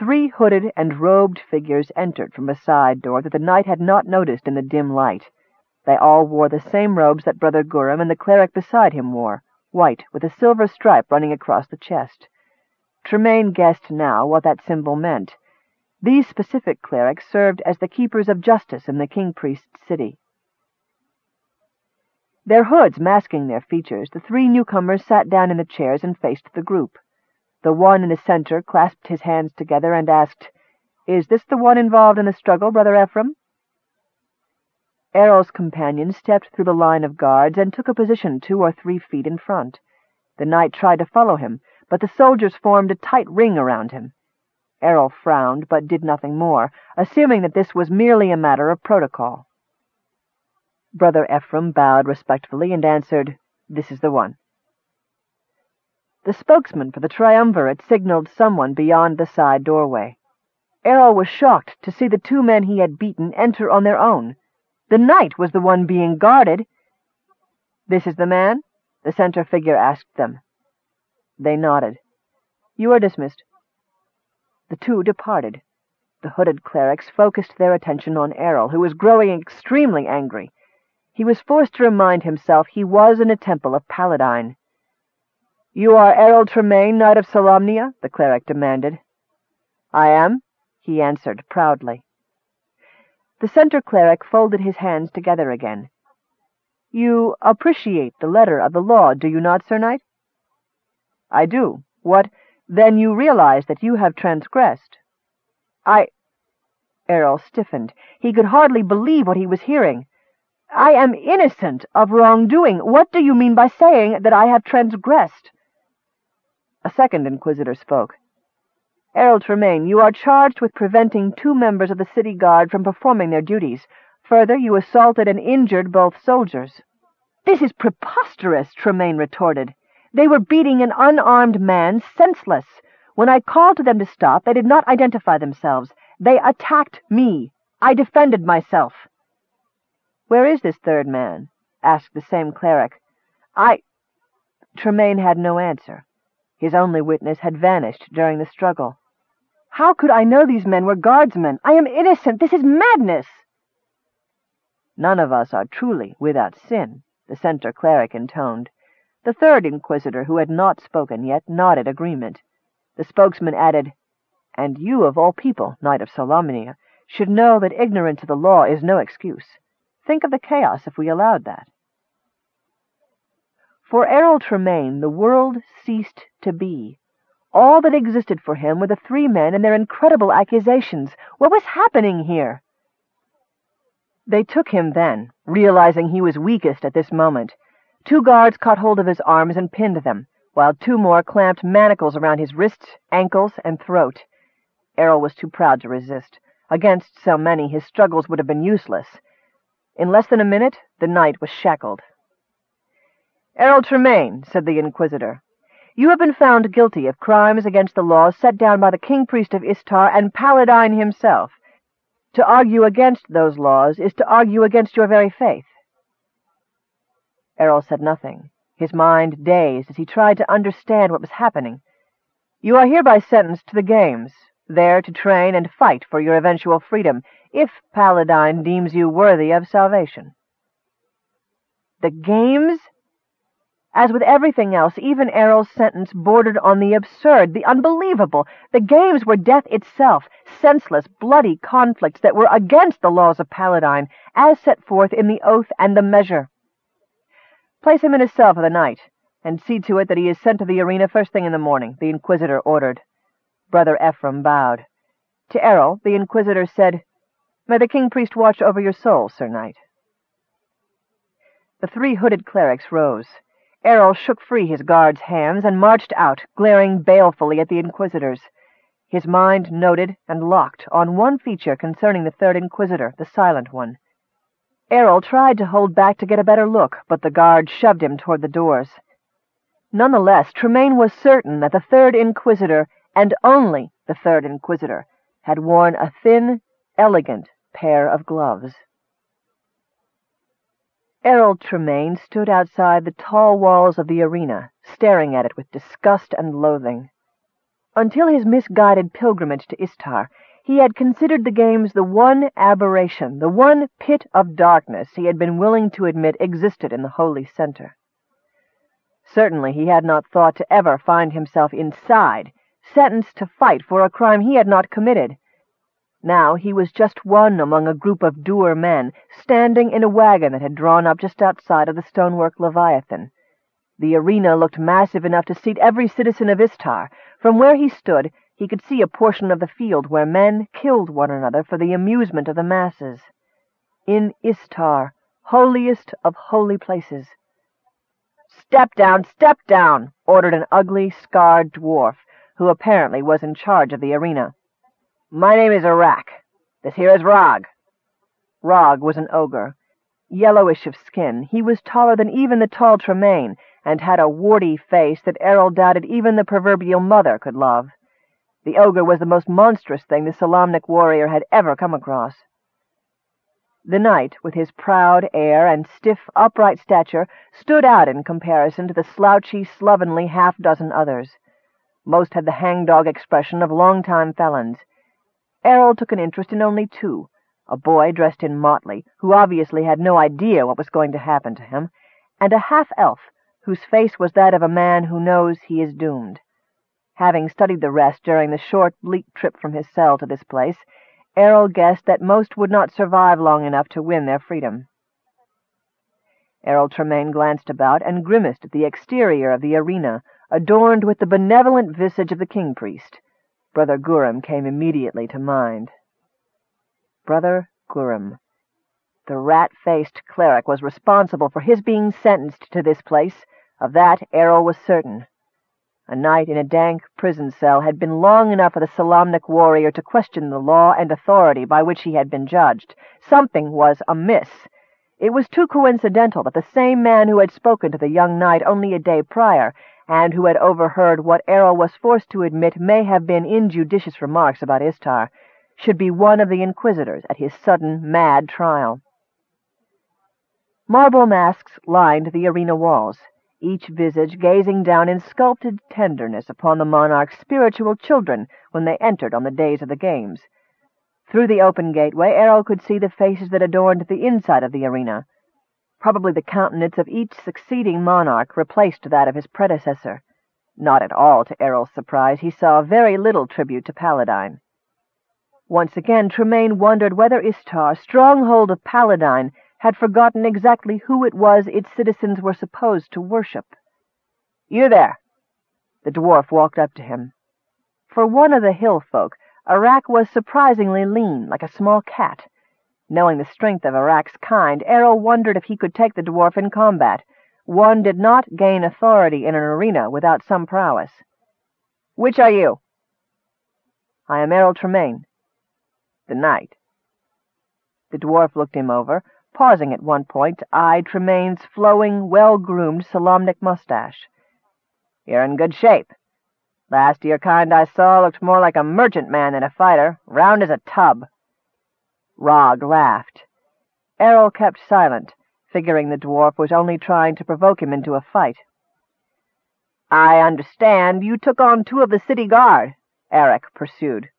three hooded and robed figures entered from a side door that the knight had not noticed in the dim light. They all wore the same robes that Brother Guram and the cleric beside him wore, white, with a silver stripe running across the chest. Tremaine guessed now what that symbol meant. These specific clerics served as the keepers of justice in the king-priest's city. Their hoods masking their features, the three newcomers sat down in the chairs and faced the group. The one in the center clasped his hands together and asked, Is this the one involved in the struggle, Brother Ephraim? Errol's companion stepped through the line of guards and took a position two or three feet in front. The knight tried to follow him, but the soldiers formed a tight ring around him. Errol frowned, but did nothing more, assuming that this was merely a matter of protocol. Brother Ephraim bowed respectfully and answered, This is the one. The spokesman for the triumvirate signaled someone beyond the side doorway. Errol was shocked to see the two men he had beaten enter on their own. The knight was the one being guarded. This is the man? The center figure asked them. They nodded. You are dismissed. The two departed. The hooded clerics focused their attention on Errol, who was growing extremely angry. He was forced to remind himself he was in a temple of Paladine. You are Errol Tremaine, Knight of Solamnia? the cleric demanded. I am, he answered proudly. The center cleric folded his hands together again. You appreciate the letter of the law, do you not, Sir Knight? I do. What, then you realize that you have transgressed? I... Errol stiffened. He could hardly believe what he was hearing. I am innocent of wrongdoing. What do you mean by saying that I have transgressed? A second inquisitor spoke. Errol Tremaine, you are charged with preventing two members of the city guard from performing their duties. Further, you assaulted and injured both soldiers. This is preposterous, Tremaine retorted. They were beating an unarmed man senseless. When I called to them to stop, they did not identify themselves. They attacked me. I defended myself. Where is this third man? asked the same cleric. I... Tremaine had no answer. His only witness had vanished during the struggle. How could I know these men were guardsmen? I am innocent. This is madness. None of us are truly without sin, the center cleric intoned. The third inquisitor, who had not spoken yet, nodded agreement. The spokesman added, And you, of all people, Knight of Solamnia, should know that ignorance of the law is no excuse. Think of the chaos if we allowed that. For Errol Tremaine, the world ceased to be. All that existed for him were the three men and their incredible accusations. What was happening here? They took him then, realizing he was weakest at this moment. Two guards caught hold of his arms and pinned them, while two more clamped manacles around his wrists, ankles, and throat. Errol was too proud to resist. Against so many, his struggles would have been useless. In less than a minute, the knight was shackled. Errol Tremaine, said the Inquisitor, you have been found guilty of crimes against the laws set down by the king-priest of Istar and Paladine himself. To argue against those laws is to argue against your very faith. Errol said nothing, his mind dazed as he tried to understand what was happening. You are hereby sentenced to the games, there to train and fight for your eventual freedom, if Paladine deems you worthy of salvation. The games? As with everything else, even Errol's sentence bordered on the absurd, the unbelievable. The games were death itself, senseless, bloody conflicts that were against the laws of Paladine, as set forth in the oath and the measure. Place him in his cell for the night, and see to it that he is sent to the arena first thing in the morning, the Inquisitor ordered. Brother Ephraim bowed. To Errol, the Inquisitor said, May the King-Priest watch over your soul, Sir Knight. The three hooded clerics rose. Errol shook free his guard's hands and marched out, glaring balefully at the Inquisitors. His mind noted and locked on one feature concerning the third Inquisitor, the silent one. Errol tried to hold back to get a better look, but the guard shoved him toward the doors. Nonetheless, Tremaine was certain that the third Inquisitor, and only the third Inquisitor, had worn a thin, elegant pair of gloves. Errol Tremaine stood outside the tall walls of the arena, staring at it with disgust and loathing. Until his misguided pilgrimage to Istar, he had considered the games the one aberration, the one pit of darkness he had been willing to admit existed in the holy center. Certainly he had not thought to ever find himself inside, sentenced to fight for a crime he had not committed. Now he was just one among a group of dour men, standing in a wagon that had drawn up just outside of the stonework Leviathan. The arena looked massive enough to seat every citizen of Istar. From where he stood, he could see a portion of the field where men killed one another for the amusement of the masses. In Istar, holiest of holy places. Step down, step down, ordered an ugly, scarred dwarf, who apparently was in charge of the arena. My name is Arak. This here is Rog. Rog was an ogre. Yellowish of skin, he was taller than even the tall Tremaine, and had a warty face that Errol doubted even the proverbial mother could love. The ogre was the most monstrous thing the Solamnic warrior had ever come across. The knight, with his proud air and stiff, upright stature, stood out in comparison to the slouchy, slovenly half-dozen others. Most had the hangdog expression of long-time felons. Errol took an interest in only two, a boy dressed in motley, who obviously had no idea what was going to happen to him, and a half-elf whose face was that of a man who knows he is doomed. Having studied the rest during the short, bleak trip from his cell to this place, Errol guessed that most would not survive long enough to win their freedom. Errol Tremaine glanced about and grimaced at the exterior of the arena, adorned with the benevolent visage of the king-priest. Brother Gurim came immediately to mind. Brother Gurim. The rat-faced cleric was responsible for his being sentenced to this place, of that Errol was certain. A night in a dank prison cell had been long enough for the Solamnic warrior to question the law and authority by which he had been judged. Something was amiss. It was too coincidental that the same man who had spoken to the young knight only a day prior, and who had overheard what Errol was forced to admit may have been injudicious remarks about Istar, should be one of the inquisitors at his sudden, mad trial. Marble masks lined the arena walls each visage gazing down in sculpted tenderness upon the monarch's spiritual children when they entered on the days of the games. Through the open gateway, Errol could see the faces that adorned the inside of the arena. Probably the countenance of each succeeding monarch replaced that of his predecessor. Not at all to Errol's surprise, he saw very little tribute to Paladine. Once again, Tremaine wondered whether Istar, stronghold of Paladine, had forgotten exactly who it was its citizens were supposed to worship. You there! The dwarf walked up to him. For one of the hill folk, Arak was surprisingly lean, like a small cat. Knowing the strength of Arak's kind, Errol wondered if he could take the dwarf in combat. One did not gain authority in an arena without some prowess. Which are you? I am Errol Tremaine. The knight. The dwarf looked him over, pausing at one point to eye Tremaine's flowing, well-groomed Solamnic mustache. You're in good shape. Last of your kind I saw looked more like a merchantman than a fighter, round as a tub. Rog laughed. Errol kept silent, figuring the dwarf was only trying to provoke him into a fight. I understand you took on two of the city guard, Arak pursued.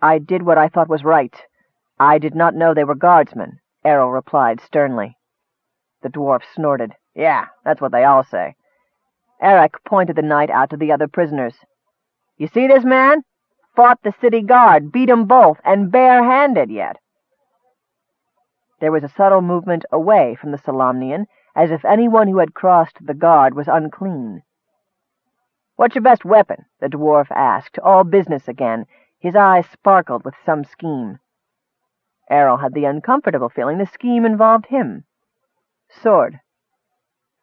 I did what I thought was right. I did not know they were guardsmen, Errol replied sternly. The dwarf snorted. Yeah, that's what they all say. Arak pointed the knight out to the other prisoners. You see this man? Fought the city guard, beat 'em both, and bare-handed yet. There was a subtle movement away from the Solamnian, as if anyone who had crossed the guard was unclean. What's your best weapon? the dwarf asked, all business again. His eyes sparkled with some scheme. Errol had the uncomfortable feeling the scheme involved him. Sword.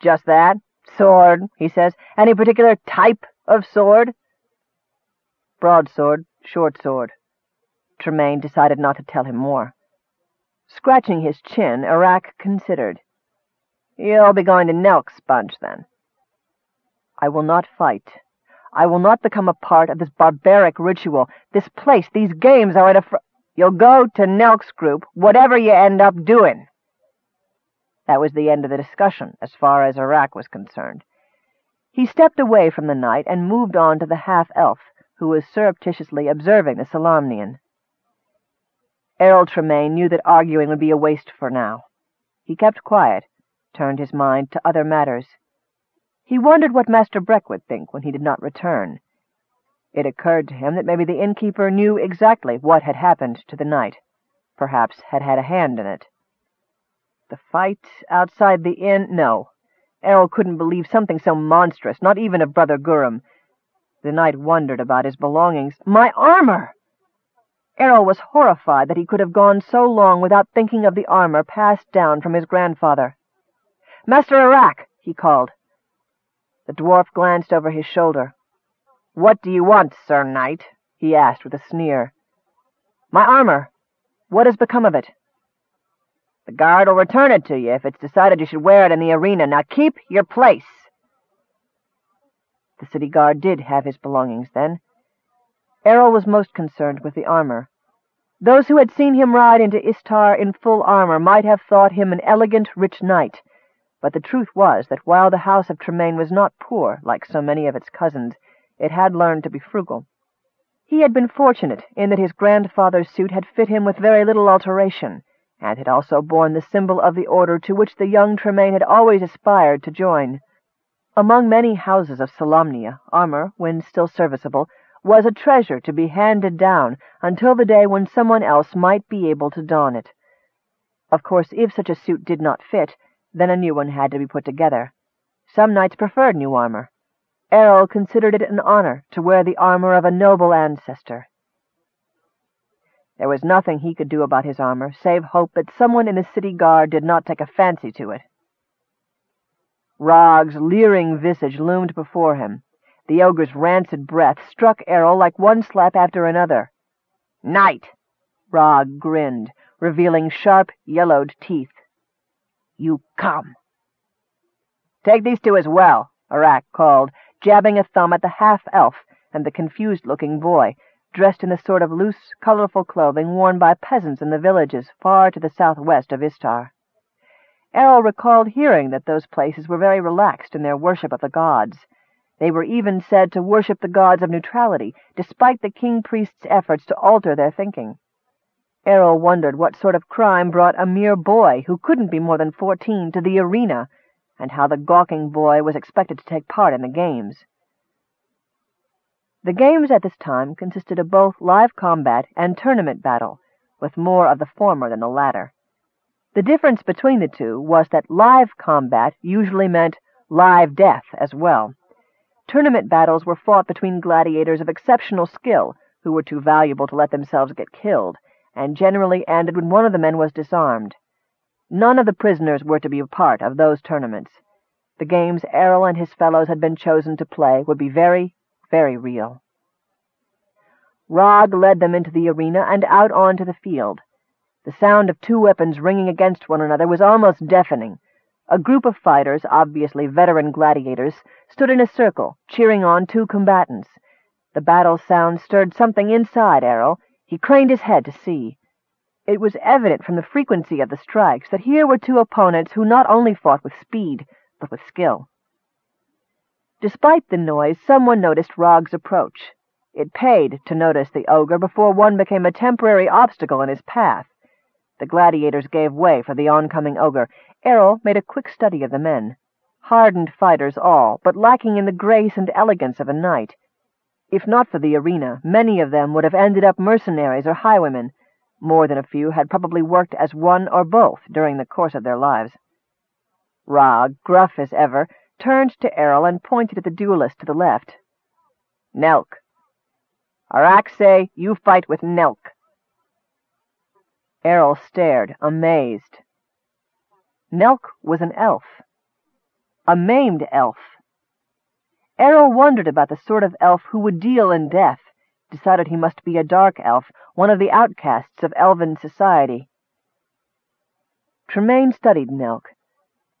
Just that? Sword, he says. Any particular type of sword? Broadsword, short sword. Tremaine decided not to tell him more. Scratching his chin, Arak considered. You'll be going to Nelk's bunch, then. I will not fight. I will not become a part of this barbaric ritual. This place, these games are at a fr- You'll go to Nelk's group, whatever you end up doing. That was the end of the discussion, as far as Arak was concerned. He stepped away from the knight and moved on to the half-elf, who was surreptitiously observing the Solamnian. Errol Tremaine knew that arguing would be a waste for now. He kept quiet, turned his mind to other matters. He wondered what Master Breck would think when he did not return. It occurred to him that maybe the innkeeper knew exactly what had happened to the knight, perhaps had had a hand in it. The fight outside the inn? No. Errol couldn't believe something so monstrous, not even of Brother Gurrum. The knight wondered about his belongings. My armor! Errol was horrified that he could have gone so long without thinking of the armor passed down from his grandfather. Master Arak, he called. The dwarf glanced over his shoulder. What do you want, Sir Knight? he asked with a sneer. My armor. What has become of it? The guard will return it to you if it's decided you should wear it in the arena. Now keep your place. The city guard did have his belongings, then. Errol was most concerned with the armor. Those who had seen him ride into Istar in full armor might have thought him an elegant, rich knight, but the truth was that while the house of Tremaine was not poor, like so many of its cousins, it had learned to be frugal. He had been fortunate in that his grandfather's suit had fit him with very little alteration, and had also borne the symbol of the order to which the young Tremaine had always aspired to join. Among many houses of Solamnia, armor, when still serviceable, was a treasure to be handed down until the day when someone else might be able to don it. Of course, if such a suit did not fit, then a new one had to be put together. Some knights preferred new armor. Errol considered it an honor to wear the armor of a noble ancestor. There was nothing he could do about his armor, save hope that someone in the city guard did not take a fancy to it. Rog's leering visage loomed before him. The ogre's rancid breath struck Errol like one slap after another. Knight! Rog grinned, revealing sharp, yellowed teeth. You come. Take these two as well, Arak called, jabbing a thumb at the half-elf and the confused-looking boy, dressed in the sort of loose, colorful clothing worn by peasants in the villages far to the southwest of Istar. Errol recalled hearing that those places were very relaxed in their worship of the gods. They were even said to worship the gods of neutrality, despite the king-priest's efforts to alter their thinking. Errol wondered what sort of crime brought a mere boy, who couldn't be more than fourteen, to the arena, and how the gawking boy was expected to take part in the games. The games at this time consisted of both live combat and tournament battle, with more of the former than the latter. The difference between the two was that live combat usually meant live death as well. Tournament battles were fought between gladiators of exceptional skill, who were too valuable to let themselves get killed, and generally ended when one of the men was disarmed. None of the prisoners were to be a part of those tournaments. The games Errol and his fellows had been chosen to play would be very, very real. Rog led them into the arena and out onto the field. The sound of two weapons ringing against one another was almost deafening. A group of fighters, obviously veteran gladiators, stood in a circle, cheering on two combatants. The battle sound stirred something inside Errol. He craned his head to see. It was evident from the frequency of the strikes that here were two opponents who not only fought with speed, but with skill. Despite the noise, someone noticed Rog's approach. It paid to notice the ogre before one became a temporary obstacle in his path. The gladiators gave way for the oncoming ogre, Errol made a quick study of the men. Hardened fighters all, but lacking in the grace and elegance of a knight. If not for the arena, many of them would have ended up mercenaries or highwaymen. More than a few had probably worked as one or both during the course of their lives. Rog, gruff as ever, turned to Errol and pointed at the duelist to the left. Nelk. Say, you fight with Nelk. Errol stared, amazed. Nelk was an elf. A maimed elf. Errol wondered about the sort of elf who would deal in death, decided he must be a dark elf, one of the outcasts of elven society. Tremaine studied Nelk.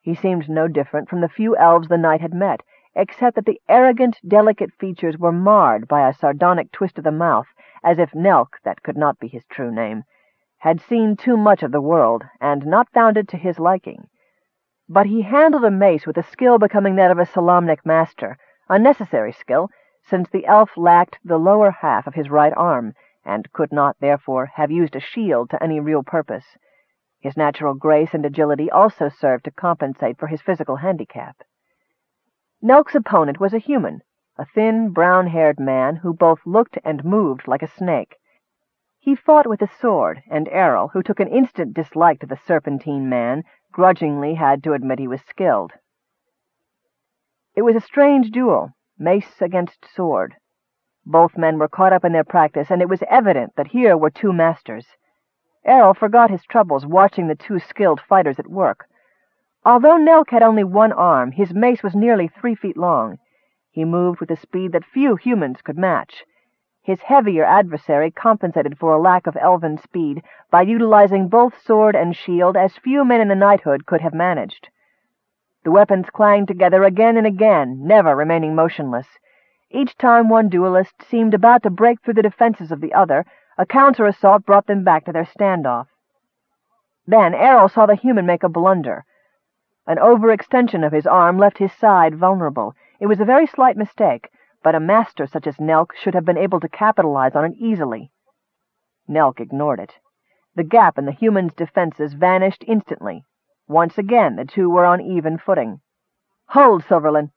He seemed no different from the few elves the knight had met, except that the arrogant, delicate features were marred by a sardonic twist of the mouth, as if Nelk, that could not be his true name, had seen too much of the world, and not found it to his liking. but he handled a mace with a skill becoming that of a Solamnic master, a necessary skill, since the elf lacked the lower half of his right arm, and could not, therefore, have used a shield to any real purpose. His natural grace and agility also served to compensate for his physical handicap. Nelk's opponent was a human, a thin, brown-haired man who both looked and moved like a snake. He fought with a sword, and Errol, who took an instant dislike to the serpentine man, grudgingly had to admit he was skilled. It was a strange duel, mace against sword. Both men were caught up in their practice, and it was evident that here were two masters. Errol forgot his troubles watching the two skilled fighters at work. Although Nelk had only one arm, his mace was nearly three feet long. He moved with a speed that few humans could match. His heavier adversary compensated for a lack of elven speed by utilizing both sword and shield as few men in the knighthood could have managed. The weapons clanged together again and again, never remaining motionless. Each time one duelist seemed about to break through the defenses of the other, a counter-assault brought them back to their standoff. Then Errol saw the human make a blunder. An overextension of his arm left his side vulnerable. It was a very slight mistake, but a master such as Nelk should have been able to capitalize on it easily. Nelk ignored it. The gap in the human's defenses vanished instantly. Once again the two were on even footing. Hold, Silverland!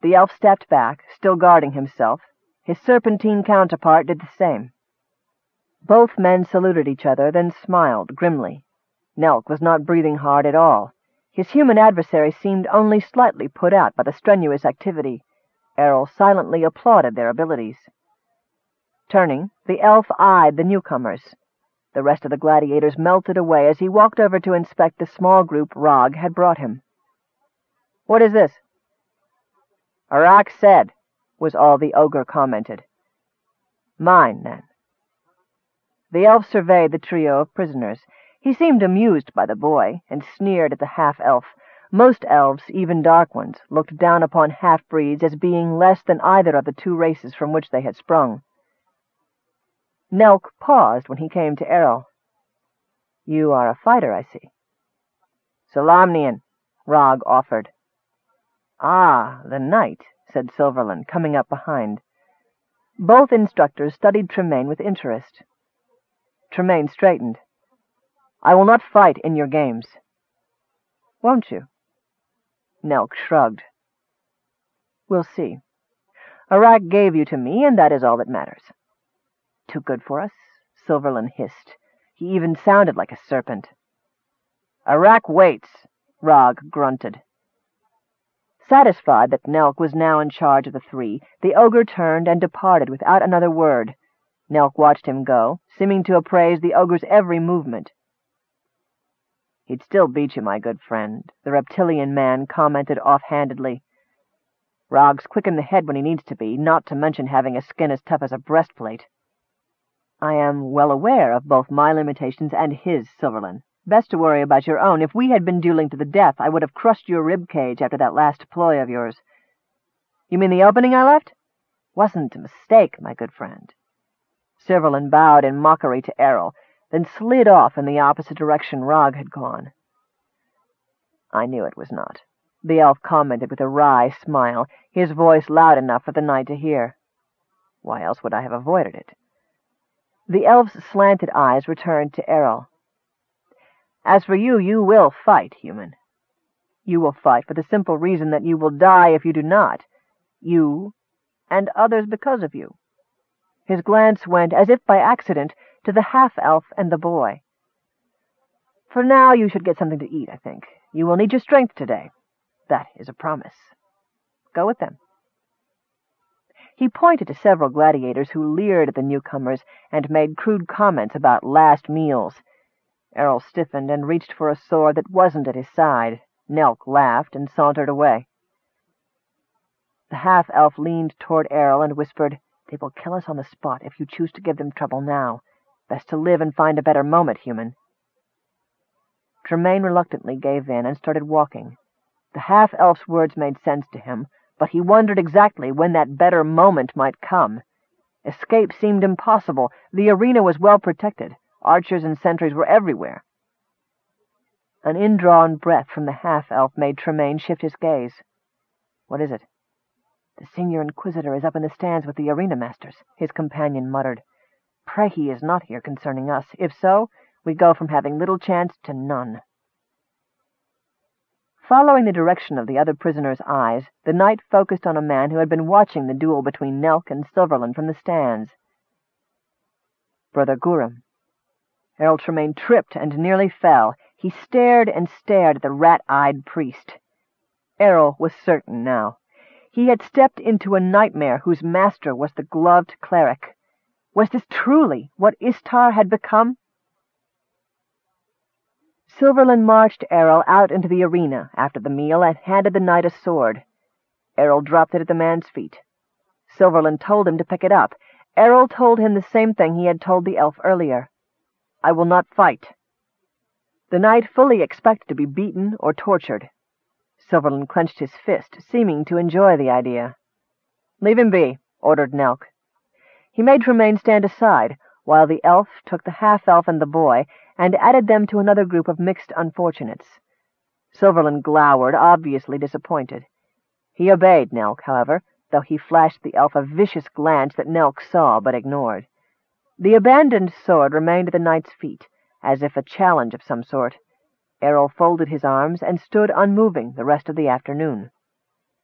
The elf stepped back, still guarding himself. His serpentine counterpart did the same. Both men saluted each other, then smiled grimly. Nelk was not breathing hard at all. His human adversary seemed only slightly put out by the strenuous activity. Errol silently applauded their abilities. Turning, the elf eyed the newcomers. The rest of the gladiators melted away as he walked over to inspect the small group Rog had brought him. "What is this?" "Arak said," was all the ogre commented. "Mine, then." The elf surveyed the trio of prisoners. He seemed amused by the boy, and sneered at the half-elf, most elves, even dark ones, looked down upon half-breeds as being less than either of the two races from which they had sprung. Nelk paused when he came to Errol. You are a fighter, I see. Solamnian, Rog offered. Ah, the knight, said Silverland, coming up behind. Both instructors studied Tremaine with interest. Tremaine straightened. I will not fight in your games. Won't you? Nelk shrugged. We'll see. Arak gave you to me, and that is all that matters. Too good for us? Silverland hissed. He even sounded like a serpent. Arak waits, Rog grunted. Satisfied that Nelk was now in charge of the three, the ogre turned and departed without another word. Nelk watched him go, seeming to appraise the ogre's every movement. He'd still beat you, my good friend, the reptilian man commented offhandedly. Rog's quick in the head when he needs to be, not to mention having a skin as tough as a breastplate. I am well aware of both my limitations and his, Silverland. Best to worry about your own. If we had been dueling to the death, I would have crushed your rib cage after that last ploy of yours. You mean the opening I left? Wasn't a mistake, my good friend. Silverland bowed in mockery to Errol, then slid off in the opposite direction Rog had gone. I knew it was not. The elf commented with a wry smile, his voice loud enough for the knight to hear. Why else would I have avoided it? The elf's slanted eyes returned to Errol. As for you, you will fight, human. You will fight for the simple reason that you will die if you do not. You, and others because of you. His glance went, as if by accident, to the half-elf and the boy. For now you should get something to eat, I think. You will need your strength today. That is a promise. Go with them. He pointed to several gladiators who leered at the newcomers and made crude comments about last meals. Errol stiffened and reached for a sword that wasn't at his side. Nelk laughed and sauntered away. The half-elf leaned toward Errol and whispered, They will kill us on the spot if you choose to give them trouble now. Best to live and find a better moment, human. Tremaine reluctantly gave in and started walking. The half-elf's words made sense to him, but he wondered exactly when that better moment might come. Escape seemed impossible. The arena was well protected. Archers and sentries were everywhere. An indrawn breath from the half-elf made Tremaine shift his gaze. "What is it?" "The Senior Inquisitor is up in the stands with the arena masters," his companion muttered. "Pray he is not here concerning us. If so, we go from having little chance to none." Following the direction of the other prisoner's eyes, the knight focused on a man who had been watching the duel between Nelk and Silverland from the stands. Brother Guram. Errol Tremaine tripped and nearly fell. He stared and stared at the rat-eyed priest. Errol was certain now. He had stepped into a nightmare whose master was the gloved cleric. Was this truly what Istar had become? Silverland marched Errol out into the arena after the meal and handed the knight a sword. Errol dropped it at the man's feet. Silverland told him to pick it up. Errol told him the same thing he had told the elf earlier. I will not fight. The knight fully expected to be beaten or tortured. Silverland clenched his fist, seeming to enjoy the idea. Leave him be, ordered Nelk. He made Tremaine stand aside, while the elf took the half-elf and the boy and added them to another group of mixed unfortunates. Silverland glowered, obviously disappointed. He obeyed Nelk, however, though he flashed the elf a vicious glance that Nelk saw but ignored. The abandoned sword remained at the knight's feet, as if a challenge of some sort. Errol folded his arms and stood unmoving the rest of the afternoon.